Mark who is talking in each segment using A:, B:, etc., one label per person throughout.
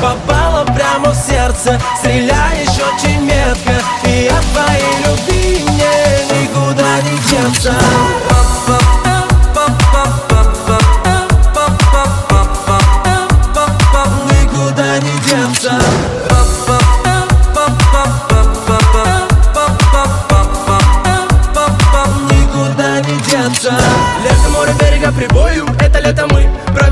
A: Попала прямо в сердце. Стреляешь очень метко И от твоей любви мне никуда не деться. Никуда не деться. Никуда не деться.
B: Лето, море, берега, прибою. Это лето мы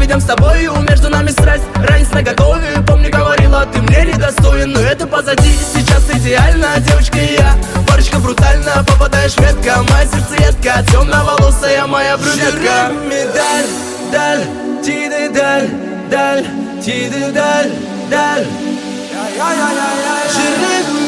B: проведем с тобою Между нами страсть, ранец на готове Помню, говорила, ты мне недостоин Но это позади, сейчас идеально Девочка и я, парочка брутально Попадаешь метко, моя сердцеедка Темноволосая моя брюнетка.
A: Медаль, даль, тиды, даль, даль, тиды, даль, даль. Жирных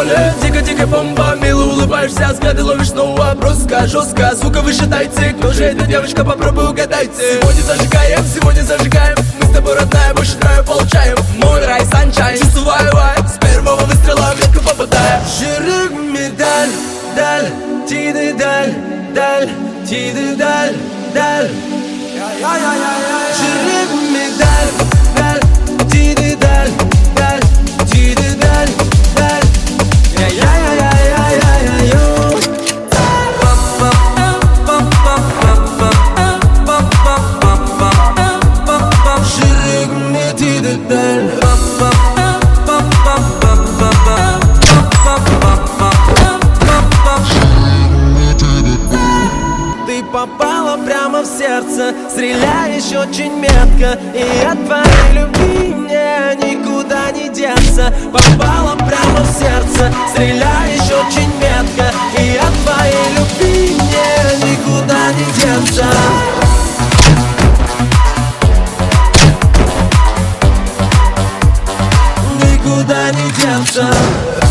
B: танцполе, дико-дико бомба Мило улыбаешься, взгляды ловишь снова Броско, жестко, звука выше дайте Кто же эта девочка, попробуй угадайте. Сегодня зажигаем, сегодня зажигаем. Мы с тобой родная, больше драйва получаем. Мой рай, санчай, чувствую вайб С первого выстрела в метку попадаю
A: Жирных медаль, даль, тиды, даль, даль, тиды, даль, даль Жирных медаль, даль, тиды, даль, даль, тиды, даль, даль Я-я-я-я-я-я-ю Жирных тиды, даль Ты сердце Стреляешь очень метко. И от твоей любви мне никуда не деться. Попала прямо в сердце Стреляешь очень метко. И от твоей любви мне никуда не деться. Никуда не деться